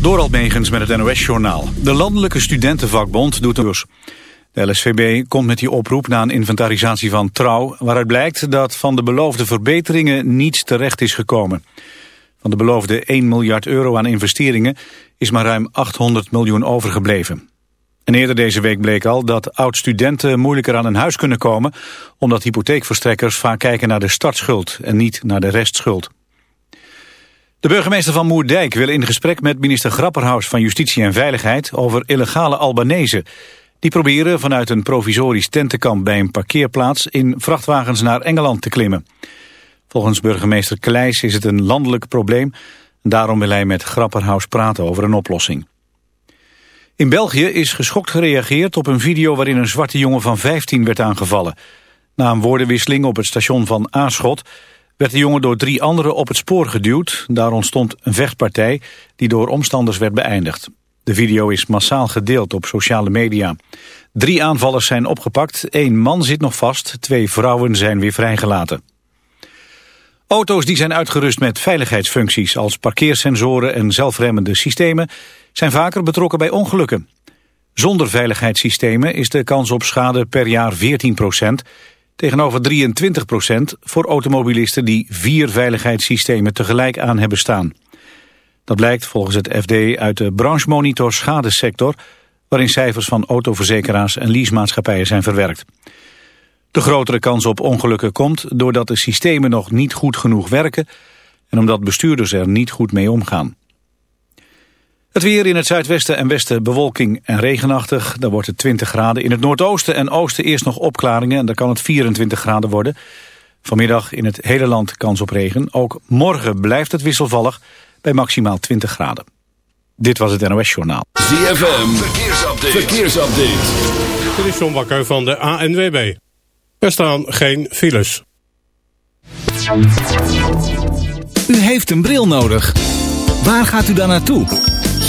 Door Megens met het NOS-journaal. De Landelijke Studentenvakbond doet een De LSVB komt met die oproep na een inventarisatie van Trouw... waaruit blijkt dat van de beloofde verbeteringen niets terecht is gekomen. Van de beloofde 1 miljard euro aan investeringen is maar ruim 800 miljoen overgebleven. En eerder deze week bleek al dat oud-studenten moeilijker aan een huis kunnen komen... omdat hypotheekverstrekkers vaak kijken naar de startschuld en niet naar de restschuld. De burgemeester van Moerdijk wil in gesprek met minister Grapperhaus van Justitie en Veiligheid over illegale Albanese. Die proberen vanuit een provisorisch tentenkamp bij een parkeerplaats in vrachtwagens naar Engeland te klimmen. Volgens burgemeester Kleijs is het een landelijk probleem. Daarom wil hij met Grapperhaus praten over een oplossing. In België is geschokt gereageerd op een video waarin een zwarte jongen van 15 werd aangevallen. Na een woordenwisseling op het station van Aarschot werd de jongen door drie anderen op het spoor geduwd. Daar ontstond een vechtpartij die door omstanders werd beëindigd. De video is massaal gedeeld op sociale media. Drie aanvallers zijn opgepakt, één man zit nog vast, twee vrouwen zijn weer vrijgelaten. Auto's die zijn uitgerust met veiligheidsfuncties als parkeersensoren en zelfremmende systemen zijn vaker betrokken bij ongelukken. Zonder veiligheidssystemen is de kans op schade per jaar 14 procent tegenover 23 procent voor automobilisten die vier veiligheidssystemen tegelijk aan hebben staan. Dat blijkt volgens het FD uit de branchemonitor schadesector, waarin cijfers van autoverzekeraars en leasemaatschappijen zijn verwerkt. De grotere kans op ongelukken komt doordat de systemen nog niet goed genoeg werken en omdat bestuurders er niet goed mee omgaan. Het weer in het zuidwesten en westen bewolking en regenachtig. Daar wordt het 20 graden. In het noordoosten en oosten eerst nog opklaringen. En daar kan het 24 graden worden. Vanmiddag in het hele land kans op regen. Ook morgen blijft het wisselvallig bij maximaal 20 graden. Dit was het NOS Journaal. ZFM, verkeersupdate. verkeersupdate. Dit is John Bakker van de ANWB. Er staan geen files. U heeft een bril nodig. Waar gaat u dan naartoe?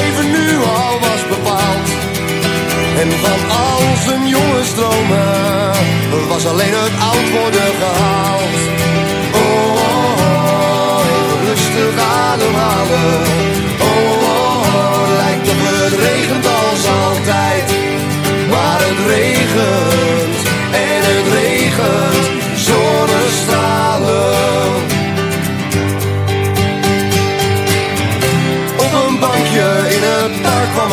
leven nu al was bepaald. En van al zijn jonge stromen was alleen het oud worden gehaald. Oh, rustig ademhalen. Oh, oh, oh, lijkt op het regent als altijd. Maar het regent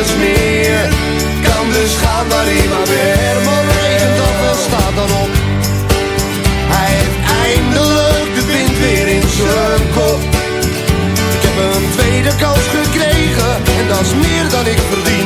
meer. Kan dus gaan waar hij maar weer. Herman regent af en staat dan op. Hij heeft eindelijk de wind weer in zijn kop. Ik heb een tweede kans gekregen en dat is meer dan ik verdien.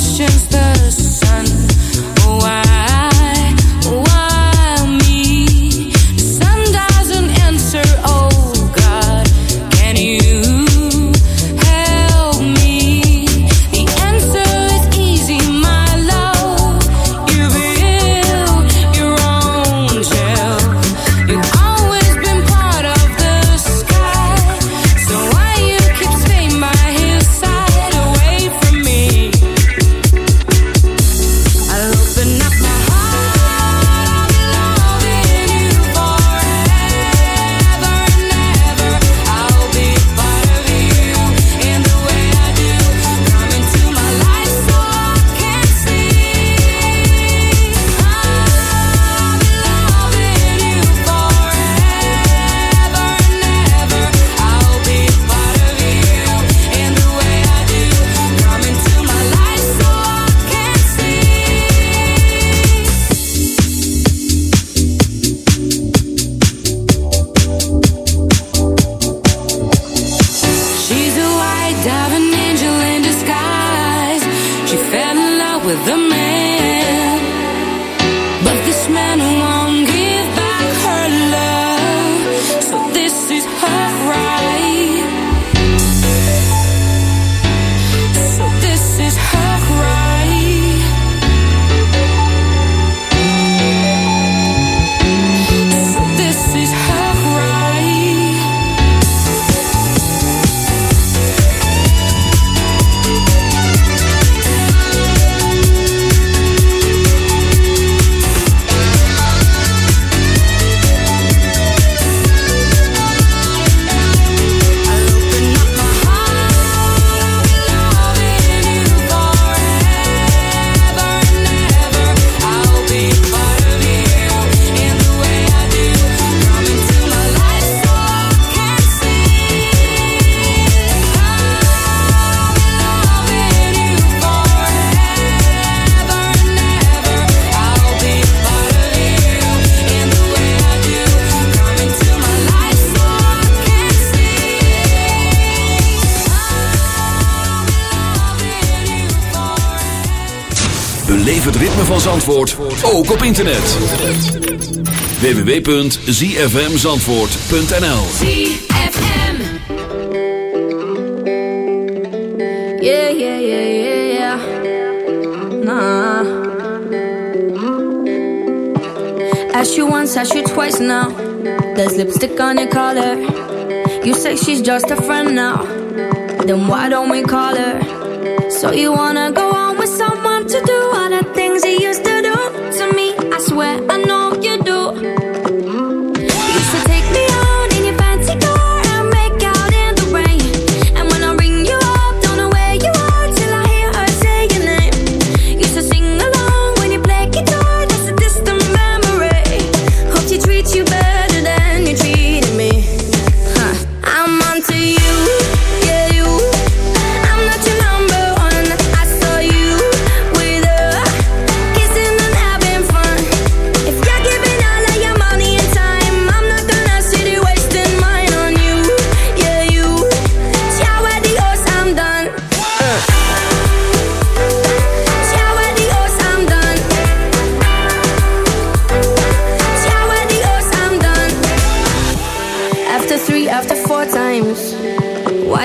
questions that ook op internet. www.zfmzandvoort.nl ZFM Yeah, yeah, yeah, yeah, yeah. Nah. Ask you once, ask you twice now There's lipstick on your collar. You say she's just a friend now. Then why don't we call her? So you wanna go on with someone to do all the things he used to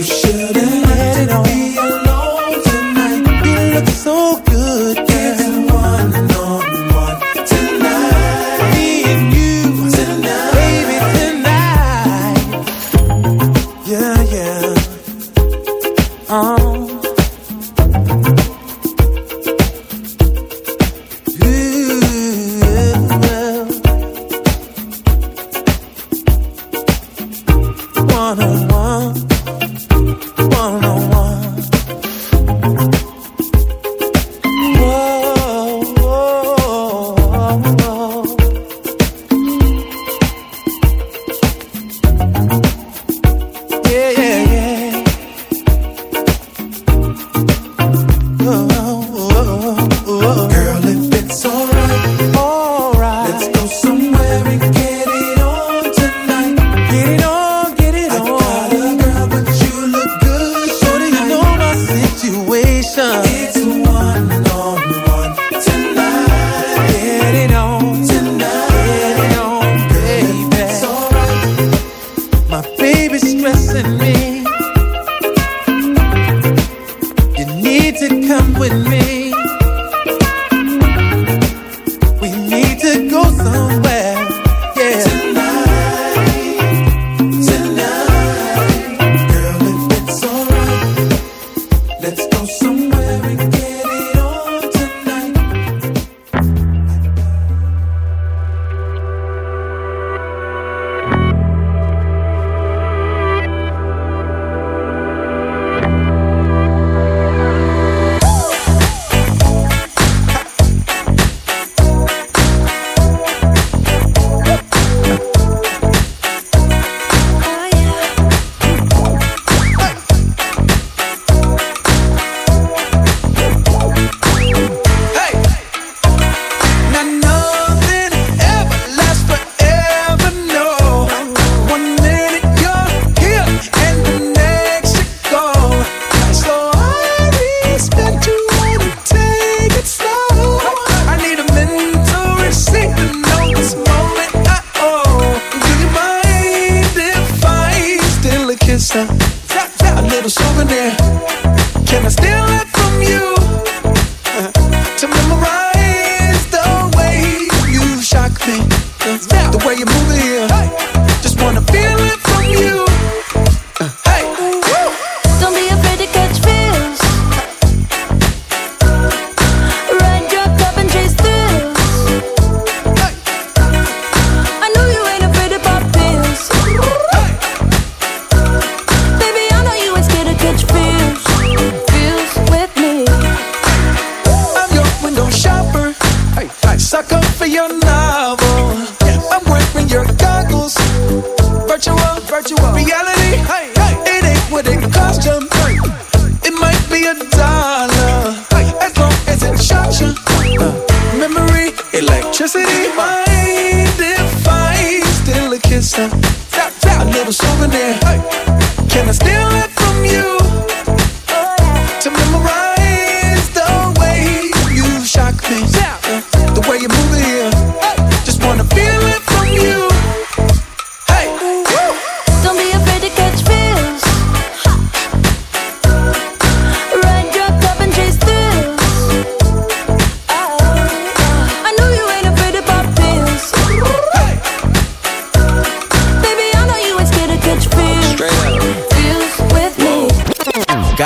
you should